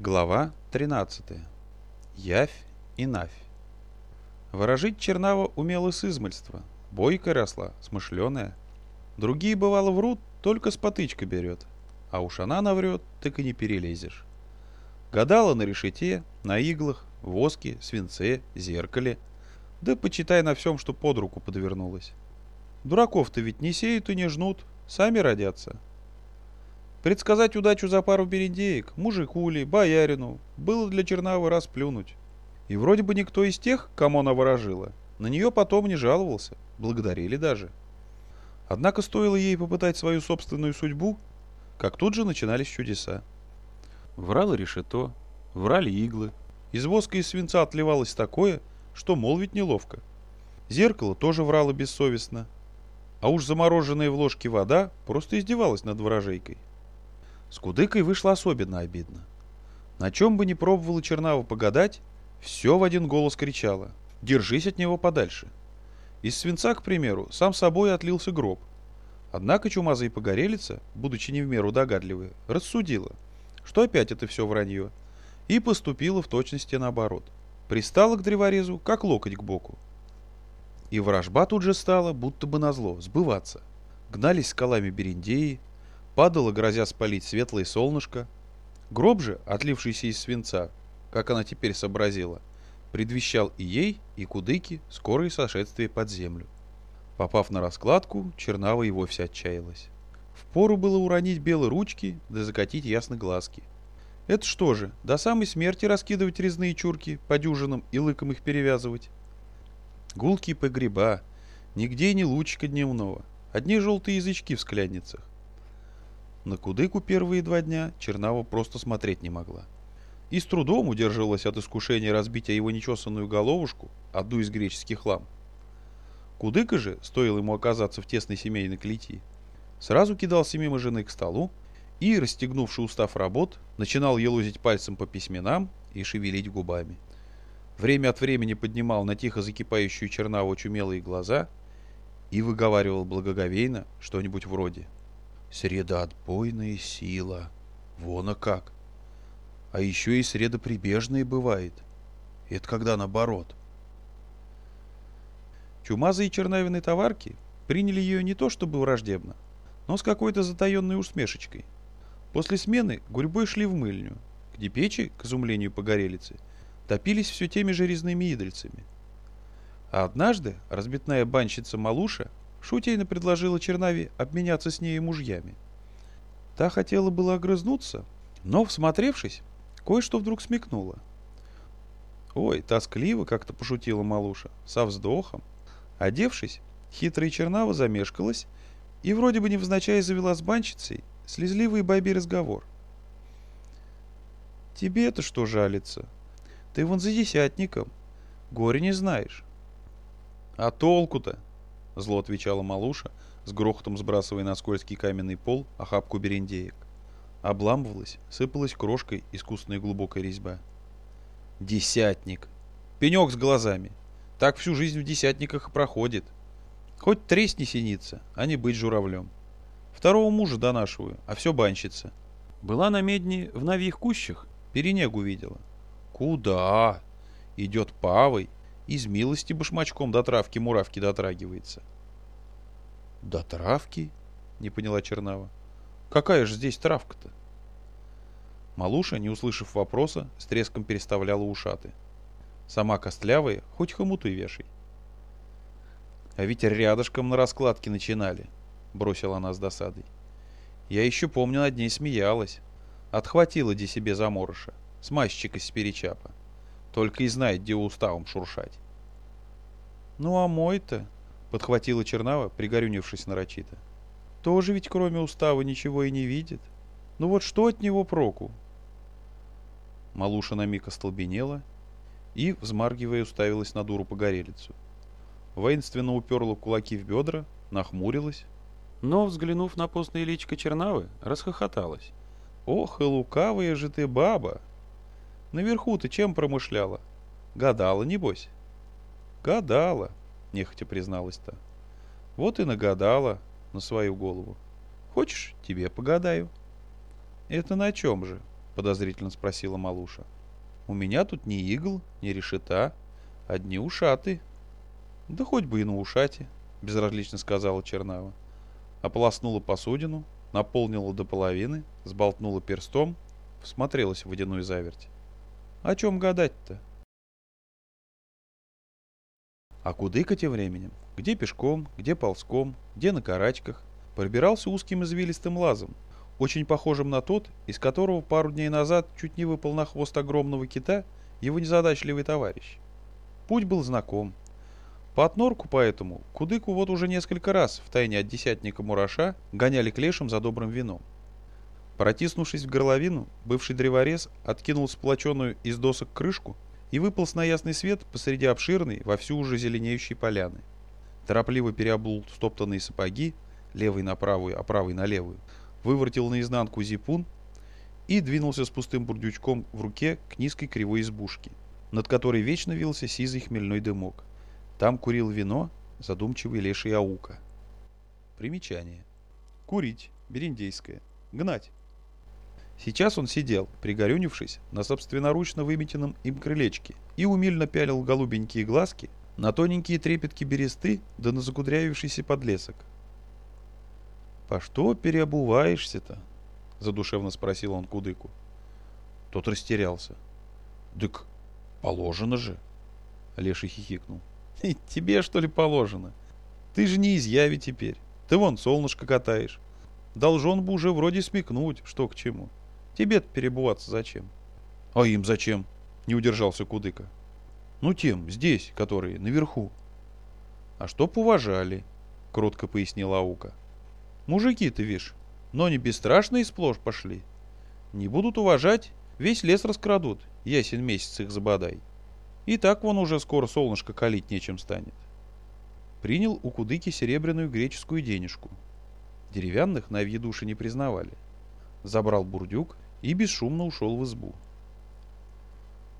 Глава 13. Явь и Навь. Ворожить Чернава умела с измальства. Бойкая росла, смышленая. Другие, бывало, врут, только с потычка берет. А уж она наврет, так и не перелезешь. Гадала на решете, на иглах, воске, свинце, зеркале. Да почитай на всем, что под руку подвернулось. Дураков-то ведь не сеют и не жнут, сами родятся. Предсказать удачу за пару берендеек, мужику ли, боярину, было для Чернавы расплюнуть. И вроде бы никто из тех, кому она ворожила, на нее потом не жаловался, благодарили даже. Однако стоило ей попытать свою собственную судьбу, как тут же начинались чудеса. Врало решето, врали иглы, из воска и свинца отливалось такое, что молвить неловко. Зеркало тоже врало бессовестно, а уж замороженная в ложке вода просто издевалась над ворожейкой. С Кудыкой вышло особенно обидно. На чем бы ни пробовала Чернава погадать, все в один голос кричало «Держись от него подальше». Из свинца, к примеру, сам собой отлился гроб. Однако чумазая погорелица, будучи не в меру догадливой, рассудила, что опять это все вранье, и поступила в точности наоборот. Пристала к древорезу, как локоть к боку. И ворожба тут же стала, будто бы назло, сбываться. Гнались скалами бериндеи, Падало, грозя спалить светлое солнышко. Гроб же, отлившийся из свинца, как она теперь сообразила, предвещал и ей, и Кудыке скорое сошествие под землю. Попав на раскладку, Чернава и вовсе отчаялась. Впору было уронить белые ручки, да закатить ясно глазки. Это что же, до самой смерти раскидывать резные чурки по дюжинам и лыком их перевязывать? Гулкие погреба, нигде ни лучика дневного, одни желтые язычки в скляницах. На Кудыку первые два дня Чернава просто смотреть не могла. И с трудом удерживалась от искушения разбить о его нечесанную головушку одну из греческих лам. Кудыка же, стоило ему оказаться в тесной семейной клети, сразу кидался мимо жены к столу и, расстегнувший устав работ, начинал елозить пальцем по письменам и шевелить губами. Время от времени поднимал на тихо закипающую чернаву чумелые глаза и выговаривал благоговейно что-нибудь вроде — Средоотбойная сила. Вон а как. А еще и средоприбежная бывает. Это когда наоборот. Чумазые чернавины товарки приняли ее не то чтобы враждебно, но с какой-то затаенной усмешечкой. После смены гурьбой шли в мыльню, где печи, к изумлению погорелицы, топились все теми же резными идольцами. А однажды разбитная банщица Малуша Шутейно предложила Чернави обменяться с ней мужьями. Та хотела было огрызнуться, но, всмотревшись, кое-что вдруг смекнула. «Ой, тоскливо как-то пошутила Малуша, со вздохом». Одевшись, хитрая Чернава замешкалась и вроде бы невзначай завела с банщицей слезливый бабий разговор. «Тебе-то что жалится? Ты вон за десятником. Горе не знаешь». «А толку-то?» Зло отвечала Малуша, с грохотом сбрасывая на скользкий каменный пол охапку берендеек. Обламывалась, сыпалась крошкой искусственная глубокая резьба. Десятник. Пенек с глазами. Так всю жизнь в десятниках и проходит. Хоть тресни синица, а не быть журавлем. Второго мужа донашиваю, а все банщица. Была на медне в навьих кущах, перенегу видела. Куда? Идет павой, из милости башмачком до травки муравки дотрагивается. До травки? Не поняла Чернава. Какая же здесь травка-то? Малуша, не услышав вопроса, с треском переставляла ушаты. Сама костлявая, хоть хомуты вешай. А ведь рядышком на раскладке начинали, бросила она с досадой. Я еще помню, над ней смеялась. Отхватила де себе заморыша, с мальчика с перечапа. Только и знает, где уставом шуршать. «Ну а мой-то?» — подхватила Чернава, пригорюнившись нарочито. «Тоже ведь кроме устава ничего и не видит. Ну вот что от него проку?» Малуша на миг остолбенела и, взмаргивая, уставилась на дуру погорелицу. Воинственно уперла кулаки в бедра, нахмурилась, но, взглянув на постное личико Чернавы, расхохоталась. «Ох и лукавая же ты баба! Наверху ты чем промышляла? Гадала, небось?» «Гадала», — нехотя призналась-то. «Вот и нагадала на свою голову. Хочешь, тебе погадаю?» «Это на чем же?» — подозрительно спросила Малуша. У меня тут ни игл, ни решета, одни ушаты. Да хоть бы и на ушате, безразлично сказала Чернава. Ополоснула посудину, наполнила до половины, сболтнула перстом, всмотрелась в водяную заверть. О чем гадать-то? А Кудыка тем временем, где пешком, где ползком, где на карачках, пробирался узким извилистым лазом, очень похожим на тот, из которого пару дней назад чуть не выпал на хвост огромного кита его незадачливый товарищ. Путь был знаком. По отнорку поэтому Кудыку вот уже несколько раз в тайне от десятника Мураша гоняли к лешим за добрым вином. Протиснувшись в горловину, бывший древорез откинул сплоченную из досок крышку и выполз на ясный свет посреди обширной, вовсю уже зеленеющей поляны. Торопливо переобул стоптанные сапоги, левый на правую, а правый на левую, выворотил наизнанку зипун и двинулся с пустым бурдючком в руке к низкой кривой избушке, над которой вечно вился сизый хмельной дымок. Там курил вино задумчивый леший аука. Примечание. Курить. Бериндейское. Гнать. Сейчас он сидел, пригорюнившись, на собственноручно выметенном им крылечке и умильно пялил голубенькие глазки на тоненькие трепетки бересты да на закудрявившийся подлесок. «По что переобуваешься-то?» — задушевно спросил он Кудыку. Тот растерялся. «Дык, положено же!» Леший хихикнул. «И тебе, что ли, положено? Ты же не из яви теперь. Ты вон солнышко катаешь. Должен бы уже вроде смекнуть, что к чему. Тебе-то перебываться зачем? А им зачем? Не удержался Кудыка. Ну тем, здесь, которые, наверху. А чтоб уважали, кротко пояснила Аука. Мужики-то, вишь, но не бесстрашные сплошь пошли. Не будут уважать, весь лес раскрадут, ясен месяц их забодай. И так вон уже скоро солнышко калить нечем станет. Принял у Кудыки серебряную греческую денежку. Деревянных на души не признавали. Забрал бурдюк и бесшумно ушел в избу.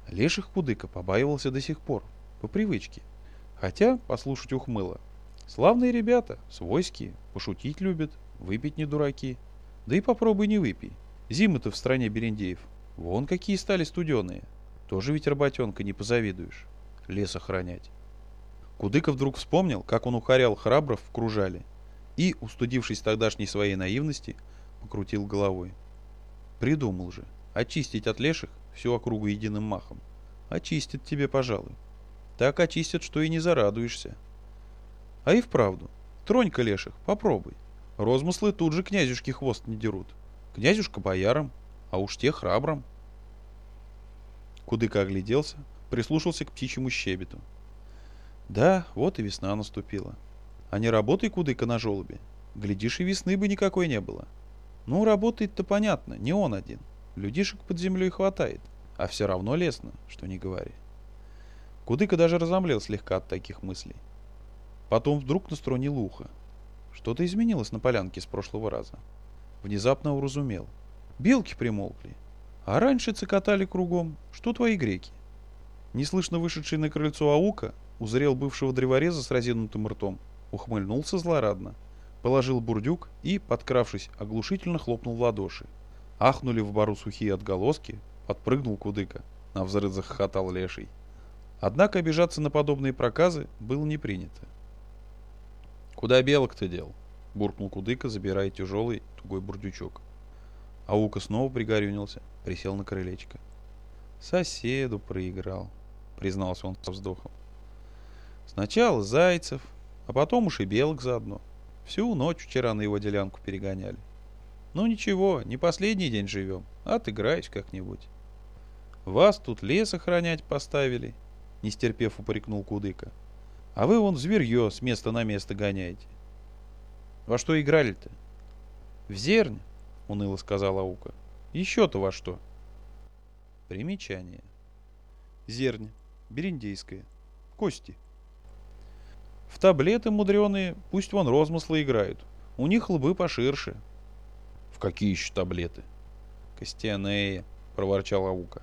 Леших Кудыка побаивался до сих пор, по привычке. Хотя, послушать ухмыла, славные ребята, свойские, пошутить любят, выпить не дураки. Да и попробуй не выпей. Зимы-то в стране берендеев. Вон какие стали студеные. Тоже ведь работенка, не позавидуешь. Лес охранять. Кудыка вдруг вспомнил, как он ухарял храбров в кружале, и, устудившись тогдашней своей наивности, покрутил головой. Придумал же. Очистить от леших всю округу единым махом. Очистит тебе, пожалуй. Так очистят, что и не зарадуешься. А и вправду. Тронь-ка леших, попробуй. Розмыслы тут же князюшки хвост не дерут. Князюшка боярам, а уж те храбром. Кудыка огляделся, прислушался к птичьему щебету. Да, вот и весна наступила. А не работай, Кудыка, на желобе. Глядишь, и весны бы никакой не было. Ну, работает-то понятно, не он один. Людишек под землей хватает, а все равно лестно, что не говори. Кудыка даже разомлел слегка от таких мыслей. Потом вдруг наструнил ухо. Что-то изменилось на полянке с прошлого раза. Внезапно уразумел. Белки примолкли. А раньше цикотали кругом. Что твои греки? Неслышно вышедший на крыльцо аука узрел бывшего древореза с разинутым ртом. Ухмыльнулся злорадно положил бурдюк и, подкравшись, оглушительно хлопнул в ладоши. Ахнули в бару сухие отголоски, подпрыгнул кудыка, на взрыв захохотал леший. Однако обижаться на подобные проказы было не принято. «Куда белок ты дел?» — буркнул кудыка, забирая тяжелый тугой бурдючок. Аука снова пригорюнился, присел на крылечко. «Соседу проиграл», — признался он со вздохом. «Сначала зайцев, а потом уж и белок заодно. Всю ночь вчера на его делянку перегоняли. Ну ничего, не последний день живем, отыграюсь как-нибудь. Вас тут лес охранять поставили, не стерпев упрекнул Кудыка. А вы вон зверье с места на место гоняете. Во что играли-то? В зернь, уныло сказала Аука. Еще-то во что? Примечание. Зернь. Бериндейская. Кости. В таблеты мудреные, пусть вон розмыслы играют. У них лбы поширше. В какие еще таблеты? Костяные, проворчал Аука.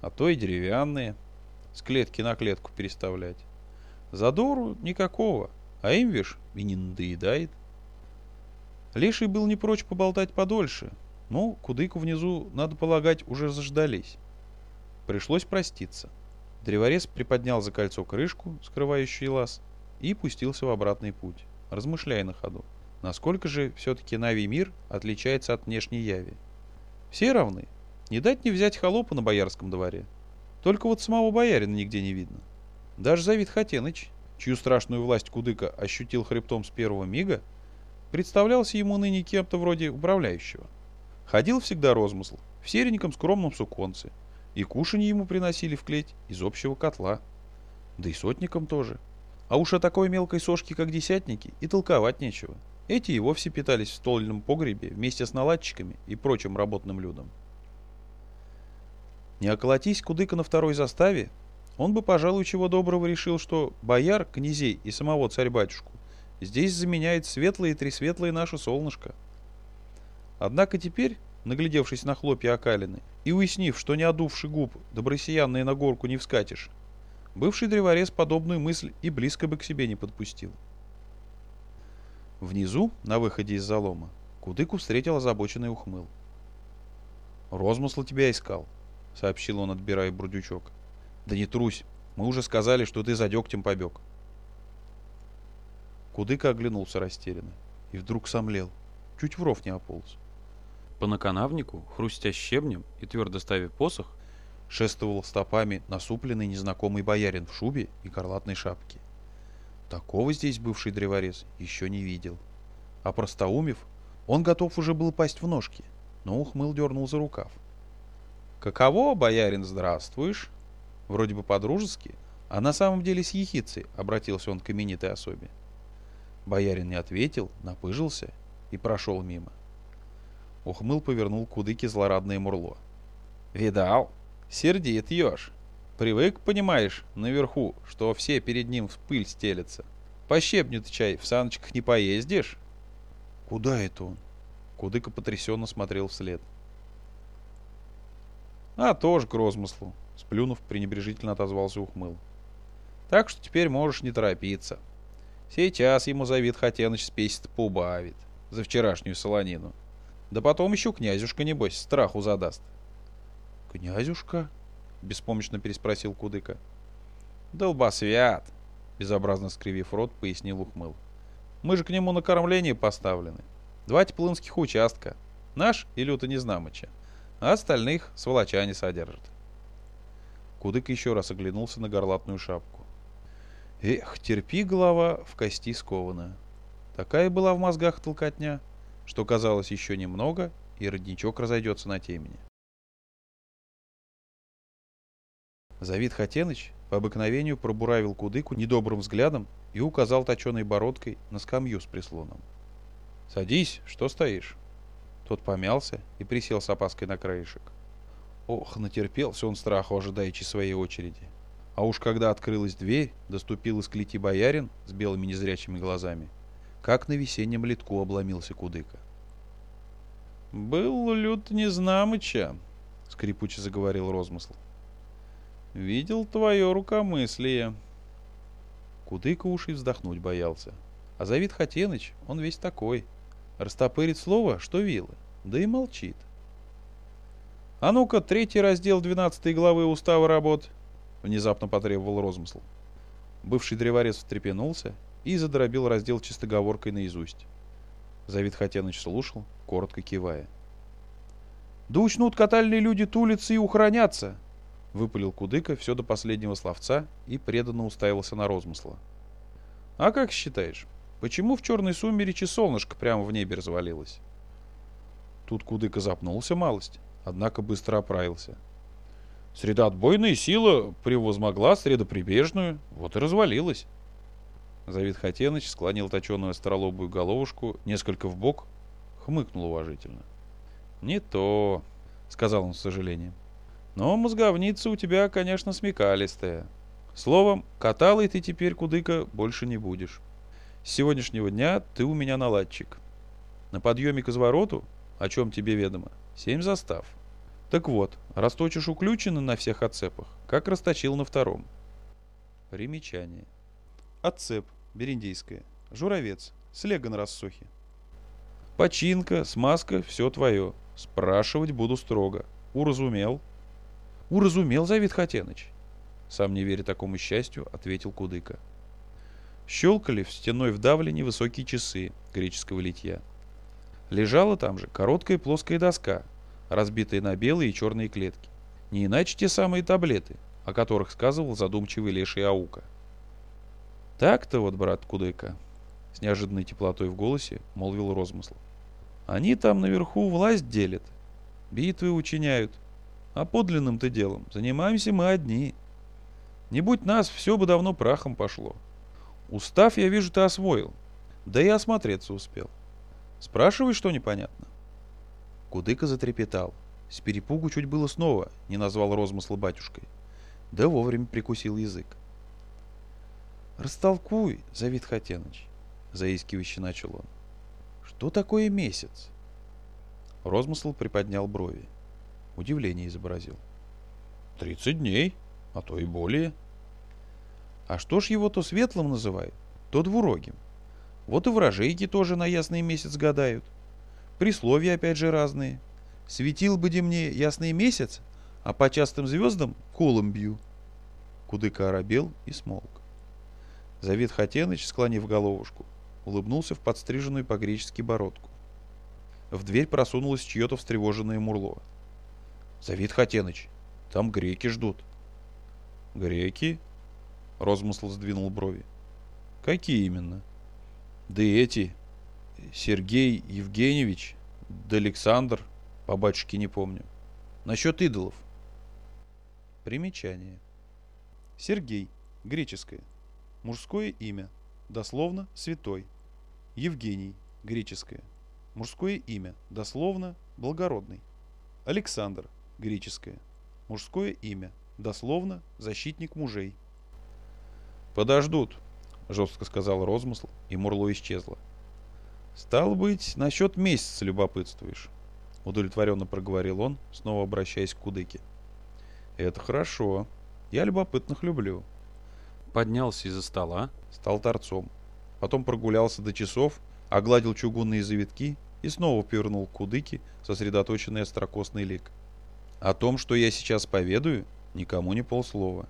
А то и деревянные. С клетки на клетку переставлять. Задору никакого. А им, вишь, и не надоедает. Леший был не прочь поболтать подольше. Ну, кудыку внизу, надо полагать, уже заждались. Пришлось проститься. Древорез приподнял за кольцо крышку, скрывающую лаз, и пустился в обратный путь, размышляя на ходу. Насколько же все-таки Нави мир отличается от внешней яви? Все равны. Не дать не взять холопа на боярском дворе. Только вот самого боярина нигде не видно. Даже Завид Хатеныч, чью страшную власть Кудыка ощутил хребтом с первого мига, представлялся ему ныне кем-то вроде управляющего. Ходил всегда розмысл, в сереньком скромном суконце, и кушанье ему приносили в клеть из общего котла. Да и сотникам тоже. А уж о такой мелкой сошке, как десятники, и толковать нечего. Эти и вовсе питались в стольном погребе вместе с наладчиками и прочим работным людом. Не околотись кудыка на второй заставе, он бы, пожалуй, чего доброго решил, что бояр, князей и самого царь-батюшку здесь заменяет светлое и тресветлое наше солнышко. Однако теперь, наглядевшись на хлопья окалины и уяснив, что не одувши губ, добросиянные на горку не вскатишь, бывший древорез подобную мысль и близко бы к себе не подпустил. Внизу, на выходе из залома, Кудыку встретил озабоченный ухмыл. «Розмысл тебя искал», — сообщил он, отбирая бурдючок. «Да не трусь, мы уже сказали, что ты за дегтем побег». Кудыка оглянулся растерянно и вдруг сомлел, чуть в ров не ополз. По наканавнику, хрустя щебнем и твердо ставя посох, шествовал стопами насупленный незнакомый боярин в шубе и горлатной шапке. Такого здесь бывший древорез еще не видел. А простоумев, он готов уже был пасть в ножки, но ухмыл дернул за рукав. «Каково, боярин, здравствуешь?» Вроде бы по-дружески, а на самом деле с ехицей обратился он к именитой особе. Боярин не ответил, напыжился и прошел мимо. Ухмыл повернул к злорадное мурло. «Видал? Сердит еж. Привык, понимаешь, наверху, что все перед ним в пыль стелятся. По щебню ты чай в саночках не поездишь? Куда это он? Кудыка потрясенно смотрел вслед. А тоже к розмыслу, сплюнув, пренебрежительно отозвался ухмыл. Так что теперь можешь не торопиться. Сейчас ему Завид Хатеныч спесит поубавит за вчерашнюю солонину. Да потом еще князюшка, небось, страху задаст. Князюшка? — беспомощно переспросил Кудыка. «Долбосвят!» — безобразно скривив рот, пояснил ухмыл. «Мы же к нему на кормление поставлены. Два теплынских участка. Наш и люто незнамыча. А остальных сволочане содержат». Кудык еще раз оглянулся на горлатную шапку. Эх, терпи, голова, в кости скована. Такая была в мозгах толкотня, что казалось еще немного, и родничок разойдется на темени. Завид Хатеныч по обыкновению пробуравил кудыку недобрым взглядом и указал точеной бородкой на скамью с прислоном. «Садись, что стоишь?» Тот помялся и присел с опаской на краешек. Ох, натерпелся он страху, ожидаючи своей очереди. А уж когда открылась дверь, доступил из клети боярин с белыми незрячими глазами, как на весеннем литку обломился кудыка. «Был лют незнамыча», — скрипуче заговорил розмысл. Видел твое рукомыслие. Кудыка уши вздохнуть боялся. А Завид Хатеныч, он весь такой. Растопырит слово, что вилы, да и молчит. «А ну-ка, третий раздел 12 главы устава работ», — внезапно потребовал розмысл. Бывший древорез встрепенулся и задробил раздел чистоговоркой наизусть. Завид Хатеныч слушал, коротко кивая. «Да учнут катальные люди тулиться и ухраняться!» Выпалил Кудыка все до последнего словца и преданно уставился на розмысла. «А как считаешь, почему в черной сумеречи солнышко прямо в небе развалилось?» Тут Кудыка запнулся малость, однако быстро оправился. «Средоотбойная сила превозмогла средоприбежную, вот и развалилась». Завид Хатеныч склонил точеную остролобую головушку несколько в бок, хмыкнул уважительно. «Не то», — сказал он с сожалением. Но мозговница у тебя, конечно, смекалистая. Словом, каталой ты теперь, кудыка, больше не будешь. С сегодняшнего дня ты у меня наладчик. На подъеме к извороту, о чем тебе ведомо, семь застав. Так вот, расточишь уключены на всех отцепах, как расточил на втором. Примечание. Отцеп, бериндейская, журавец, слега на рассохе. Починка, смазка, все твое. Спрашивать буду строго. Уразумел? Уразумел, Завид Хатеныч. Сам не веря такому счастью, ответил Кудыка. Щелкали в стеной вдавлении высокие часы греческого литья. Лежала там же короткая плоская доска, разбитая на белые и черные клетки. Не иначе те самые таблеты, о которых сказывал задумчивый леший Аука. Так-то вот, брат Кудыка, с неожиданной теплотой в голосе молвил Розмысл. Они там наверху власть делят, битвы учиняют, а подлинным-то делом занимаемся мы одни. Не будь нас, все бы давно прахом пошло. Устав, я вижу, ты освоил, да и осмотреться успел. Спрашивай, что непонятно. Кудыка затрепетал. С перепугу чуть было снова не назвал розмысла батюшкой. Да вовремя прикусил язык. «Растолкуй, Завид Хатеныч», — заискивающе начал он. «Что такое месяц?» Розмысл приподнял брови. Удивление изобразил. «Тридцать дней, а то и более». «А что ж его то светлым называют, то двурогим? Вот и вражейки тоже на ясный месяц гадают. Присловия опять же разные. Светил бы мне ясный месяц, а по частым звездам колом бью. Кудыка оробел и смолк. Завид Хатеныч, склонив головушку, улыбнулся в подстриженную по-гречески бородку. В дверь просунулось чье-то встревоженное мурло. «Завид Хатеныч, там греки ждут». «Греки?» — Розмысл сдвинул брови. «Какие именно?» «Да эти. Сергей Евгеньевич, да Александр, по батюшке не помню. Насчет идолов. Примечание. Сергей. Греческое. Мужское имя. Дословно святой. Евгений. Греческое. Мужское имя. Дословно благородный. Александр. Греческое. Мужское имя. Дословно защитник мужей. Подождут, жестко сказал Розмысл, и Мурло исчезла. Стал быть, насчет месяца любопытствуешь. — удовлетворенно проговорил он, снова обращаясь к Кудыке. «Это хорошо. Я любопытных люблю». Поднялся из-за стола, стал торцом. Потом прогулялся до часов, огладил чугунные завитки и снова повернул к Кудыке сосредоточенный острокосный лик. «О том, что я сейчас поведаю, никому не полслова.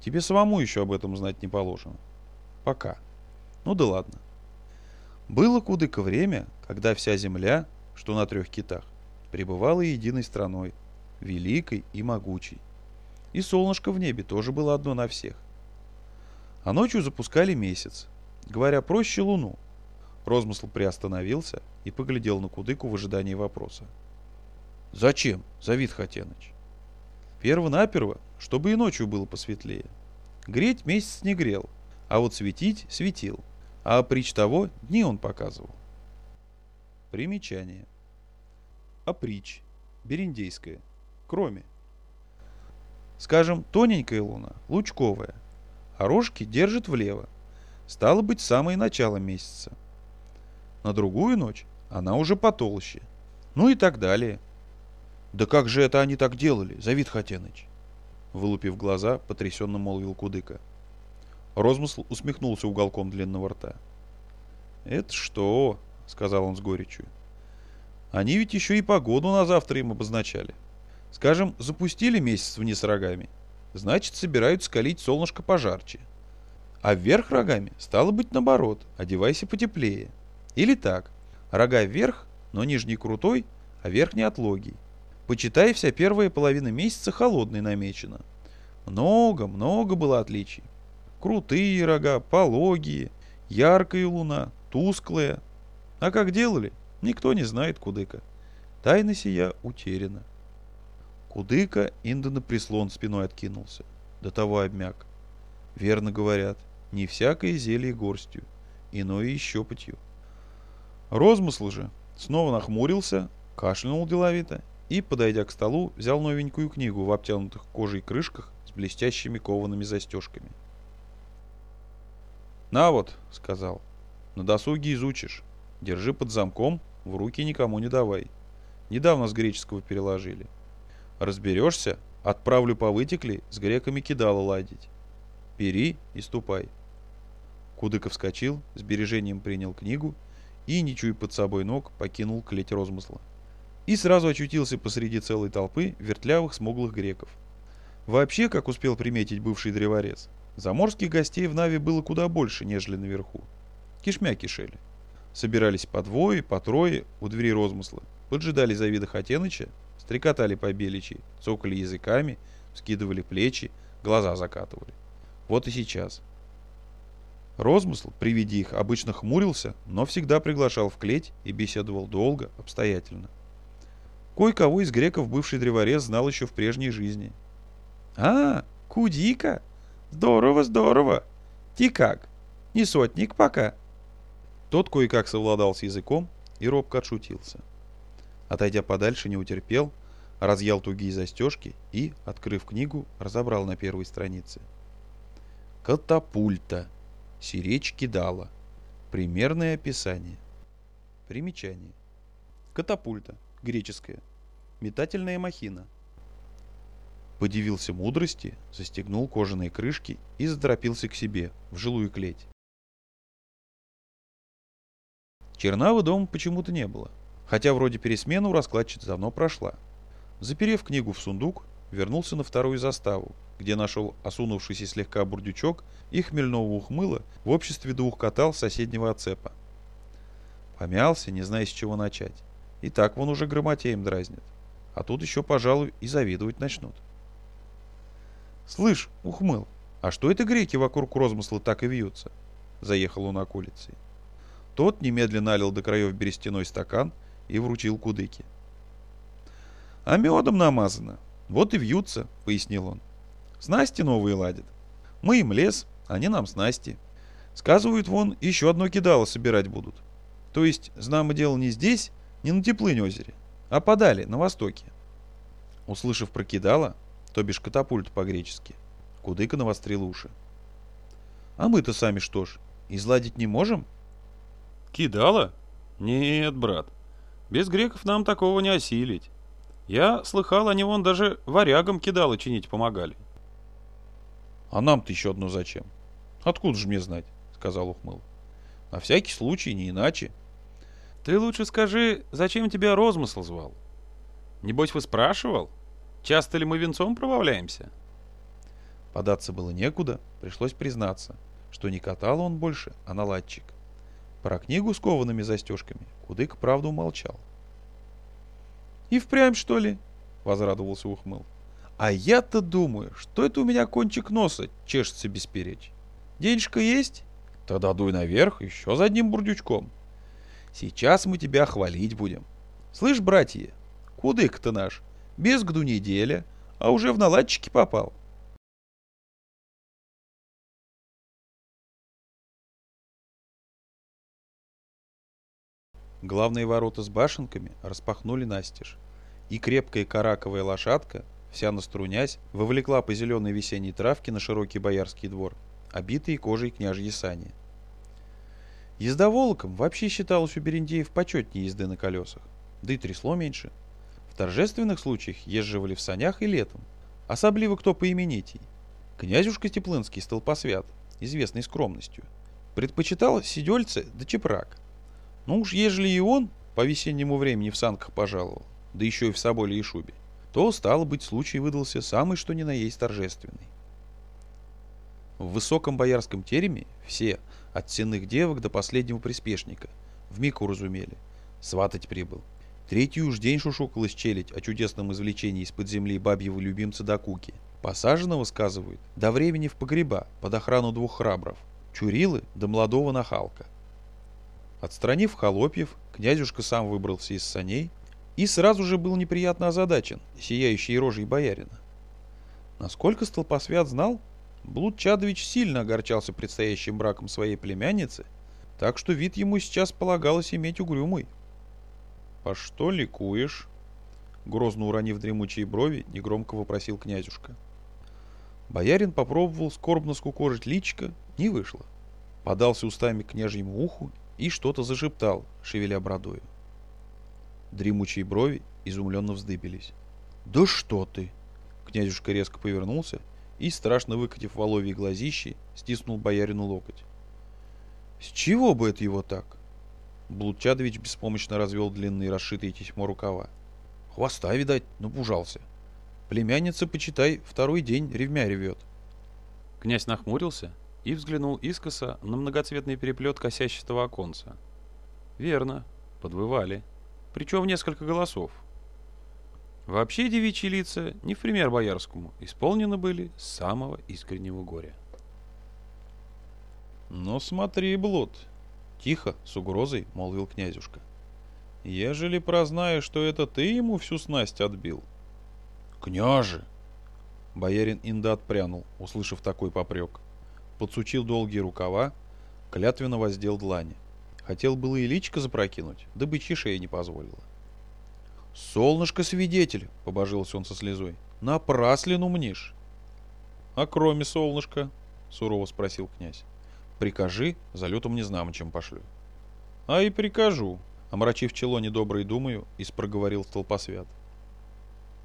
Тебе самому еще об этом знать не положено. Пока. Ну да ладно. Было Кудыка время, когда вся земля, что на трех китах, пребывала единой страной, великой и могучей. И солнышко в небе тоже было одно на всех. А ночью запускали месяц, говоря проще луну. Розмысл приостановился и поглядел на Кудыку в ожидании вопроса. «Зачем, Завид Хатеныч?» «Перво-наперво, чтобы и ночью было посветлее. Греть месяц не грел, а вот светить светил, а прич того дни он показывал». Примечание. Оприч, бериндейская, кроме. Скажем, тоненькая луна, лучковая, а рожки держит влево. Стало быть, самое начало месяца. На другую ночь она уже потолще. Ну и так далее. Да как же это они так делали, Завид Хатеныч? Вылупив глаза, потрясенно молвил Кудыка. Розмысл усмехнулся уголком длинного рта. «Это что?» — сказал он с горечью. Они ведь еще и погоду на завтра им обозначали. Скажем, запустили месяц вниз рогами. Значит, собираются калить солнышко пожарче. А вверх рогами стало быть наоборот, одевайся потеплее. Или так, рога вверх, но нижний крутой, а верхний отлогий. Почитай, вся первая половина месяца холодной намечена. Много-много было отличий. Крутые рога, пологие, яркая луна, тусклая. А как делали? Никто не знает Кудыка. Тайна сия утеряна. Кудыка инда на прислон спиной откинулся. До того обмяк. Верно говорят, не всякое зелье горстью, иное и щепотью. Розмысл же снова нахмурился, кашлянул деловито и, подойдя к столу, взял новенькую книгу в обтянутых кожей крышках с блестящими коваными застежками. «На вот», — сказал, — «на досуге изучишь. Держи под замком в руки никому не давай. Недавно с греческого переложили. Разберешься, отправлю по вытекли с греками кидало ладить. Бери и ступай. Кудыков вскочил, с бережением принял книгу и, не чуя под собой ног, покинул клеть розмысла. И сразу очутился посреди целой толпы вертлявых смуглых греков. Вообще, как успел приметить бывший древорез, заморских гостей в Нави было куда больше, нежели наверху. Кишмя кишели. Собирались по двое, по трое у двери розмысла, поджидали Завида Хатеныча, стрекотали по беличи, цокали языками, скидывали плечи, глаза закатывали. Вот и сейчас. Розмысл при виде их обычно хмурился, но всегда приглашал в клеть и беседовал долго, обстоятельно. Кое-кого из греков бывший древорез знал еще в прежней жизни. «А, Кудика! Здорово, здорово! Ты как? Не сотник пока?» Тот кое-как совладал с языком и робко отшутился. Отойдя подальше, не утерпел, разъял тугие застежки и, открыв книгу, разобрал на первой странице. «Катапульта. Сиречь кидала. Примерное описание». Примечание. Катапульта. Греческая. Метательная махина. Подивился мудрости, застегнул кожаные крышки и заторопился к себе, в жилую клеть. Чернавы дома почему-то не было, хотя вроде пересмена у раскладчицы давно прошла. Заперев книгу в сундук, вернулся на вторую заставу, где нашел осунувшийся слегка бурдючок и хмельного ухмыла в обществе двух катал соседнего оцепа. Помялся, не зная, с чего начать. И так вон уже грамотеем дразнит. А тут еще, пожалуй, и завидовать начнут. «Слышь, ухмыл, а что это греки вокруг розмысла так и вьются?» Заехал он околицей. Тот немедленно налил до краев берестяной стакан и вручил кудыке. «А медом намазано. Вот и вьются», — пояснил он. «Снасти новые ладят. Мы им лес, они нам снасти. Сказывают, вон еще одно кидало собирать будут. То есть, знамо дело не здесь, не на Теплынь озере, а подали, на востоке». Услышав про кидало, то бишь катапульт по-гречески, Кудыка навострил уши. «А мы-то сами что ж, изладить не можем?» Кидала? Нет, брат. Без греков нам такого не осилить. Я слыхал, они вон даже варягам кидалы чинить помогали. А нам-то еще одно зачем? Откуда же мне знать? Сказал Ухмыл. На всякий случай, не иначе. Ты лучше скажи, зачем тебя розмысл звал? Небось, вы спрашивал? Часто ли мы венцом пробавляемся? Податься было некуда, пришлось признаться, что не катал он больше, а наладчик. Про книгу с коваными застежками Кудык правду молчал. «И впрямь, что ли?» — возрадовался Ухмыл. «А я-то думаю, что это у меня кончик носа чешется бесперечь. Денежка есть? Тогда дуй наверх еще за одним бурдючком. Сейчас мы тебя хвалить будем. Слышь, братья, Кудык-то наш, без гду неделя, а уже в наладчики попал. Главные ворота с башенками распахнули настежь, и крепкая караковая лошадка, вся наструнясь, вовлекла по зеленой весенней травке на широкий боярский двор, обитый кожей княжьи сани. Езда волоком вообще считалась у берендеев почетнее езды на колесах, да и трясло меньше. В торжественных случаях езживали в санях и летом, особливо кто по именитей. Князюшка Теплынский столпосвят, известный скромностью, предпочитал сидельце да чепрак, ну уж ежели и он по весеннему времени в санках пожаловал, да еще и в соболе и шубе, то, стало быть, случай выдался самый что ни на есть торжественный. В высоком боярском тереме все, от сенных девок до последнего приспешника, вмиг уразумели. Сватать прибыл. Третий уж день шушукалась челядь о чудесном извлечении из-под земли бабьего любимца Дакуки. Посаженного, сказывают, до времени в погреба под охрану двух храбров. Чурилы до молодого нахалка. Отстранив холопьев, князюшка сам выбрался из саней и сразу же был неприятно озадачен, сияющей рожей боярина. Насколько столпосвят знал, Блуд Чадович сильно огорчался предстоящим браком своей племянницы, так что вид ему сейчас полагалось иметь угрюмый. «А что ликуешь?» Грозно уронив дремучие брови, негромко вопросил князюшка. Боярин попробовал скорбно скукожить личико, не вышло. Подался устами к княжьему уху и что-то зашептал, шевеля бородою. Дремучие брови изумленно вздыбились. «Да что ты!» Князюшка резко повернулся и, страшно выкатив воловьи глазищи, стиснул боярину локоть. «С чего бы это его так?» Блудчадович беспомощно развел длинные расшитые тесьмо рукава. Хвоста, видать, напужался. Племянница, почитай, второй день ревмя ревет. Князь нахмурился и взглянул искоса на многоцветный переплет косящего оконца. Верно, подвывали. Причем несколько голосов. Вообще девичьи лица, не в пример боярскому, исполнены были самого искреннего горя. «Но смотри, Блуд!» — тихо, с угрозой молвил князюшка. «Ежели прознаю, что это ты ему всю снасть отбил». «Княже!» Боярин Инда отпрянул, услышав такой попрек. Подсучил долгие рукава, клятвенно воздел длани. Хотел было и личко запрокинуть, да бычья шея не позволила. «Солнышко свидетель!» — побожился он со слезой. «Напраслину мнишь!» «А кроме солнышка?» — сурово спросил князь. «Прикажи, за лютым незнамочем пошлю». «А и прикажу», — омрачив чело недоброй думаю, и спроговорил столпосвят.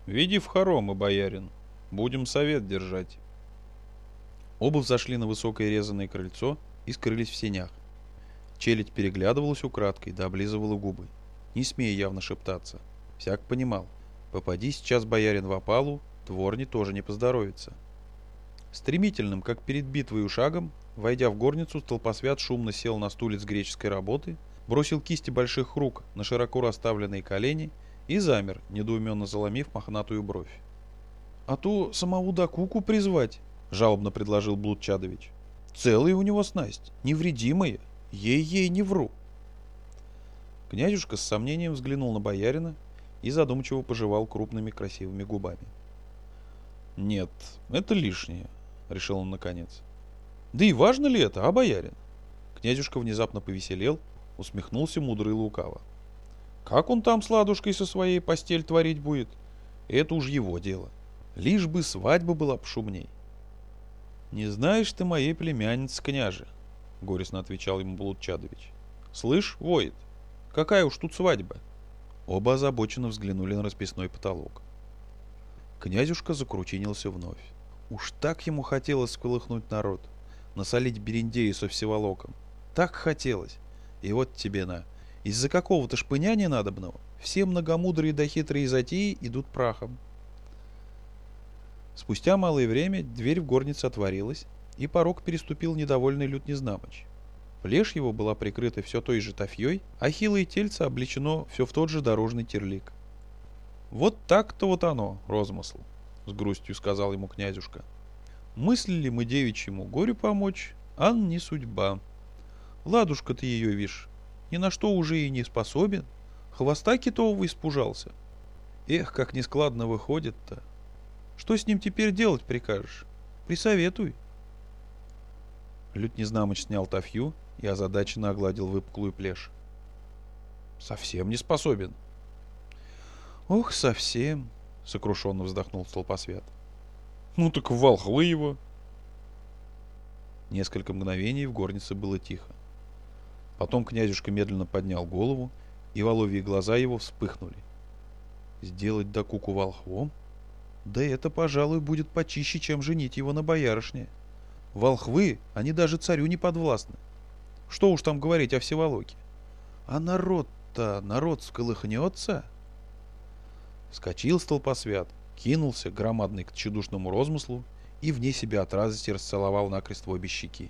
«Веди в хоромы, боярин, будем совет держать». Оба взошли на высокое резаное крыльцо и скрылись в сенях. Челядь переглядывалась украдкой да облизывала губы, не смея явно шептаться. Всяк понимал, попади сейчас боярин в опалу, дворни тоже не поздоровится. Стремительным, как перед битвой шагом, войдя в горницу, столпосвят шумно сел на стуле с греческой работы, бросил кисти больших рук на широко расставленные колени и замер, недоуменно заломив мохнатую бровь. — А то самого Дакуку призвать, — жалобно предложил Блуд Чадович. — Целая у него снасть, невредимая, ей-ей не вру. Князюшка с сомнением взглянул на боярина и задумчиво пожевал крупными красивыми губами. «Нет, это лишнее», — решил он наконец. «Да и важно ли это, а, боярин?» Князюшка внезапно повеселел, усмехнулся мудро и лукаво. «Как он там с ладушкой со своей постель творить будет? Это уж его дело. Лишь бы свадьба была пошумней». «Не знаешь ты моей племянницы, княже», — горестно отвечал ему Блудчадович. «Слышь, воет, какая уж тут свадьба? Оба озабоченно взглянули на расписной потолок. Князюшка закручинился вновь. Уж так ему хотелось сколыхнуть народ, насолить Берендею со всеволоком. Так хотелось. И вот тебе на. Из-за какого-то шпыняния надобного все многомудрые да хитрые затеи идут прахом. Спустя малое время дверь в горнице отворилась, и порог переступил недовольный Лют Незнамыч. Плешь его была прикрыта все той же тафьей, а хилое тельце облечено все в тот же дорожный терлик. «Вот так-то вот оно, розмысл», — с грустью сказал ему князюшка. «Мыслили мы девичьему горю помочь, а не судьба. Ладушка ты ее, вишь, ни на что уже и не способен. Хвоста китового испужался. Эх, как нескладно выходит-то. Что с ним теперь делать прикажешь? Присоветуй». Лют Незнамыч снял тафью и озадаченно огладил выпуклую плешь. «Совсем не способен». «Ох, совсем», — сокрушенно вздохнул столпосвят. «Ну так волхвы его». Несколько мгновений в горнице было тихо. Потом князюшка медленно поднял голову, и воловьи глаза его вспыхнули. «Сделать докуку волхвом? Да это, пожалуй, будет почище, чем женить его на боярышне. Волхвы, они даже царю не подвластны. Что уж там говорить о Всеволоке. А народ-то, народ сколыхнется. Вскочил столпосвят, кинулся громадный к чудушному розмыслу и вне себя от радости расцеловал накрест в обе щеки.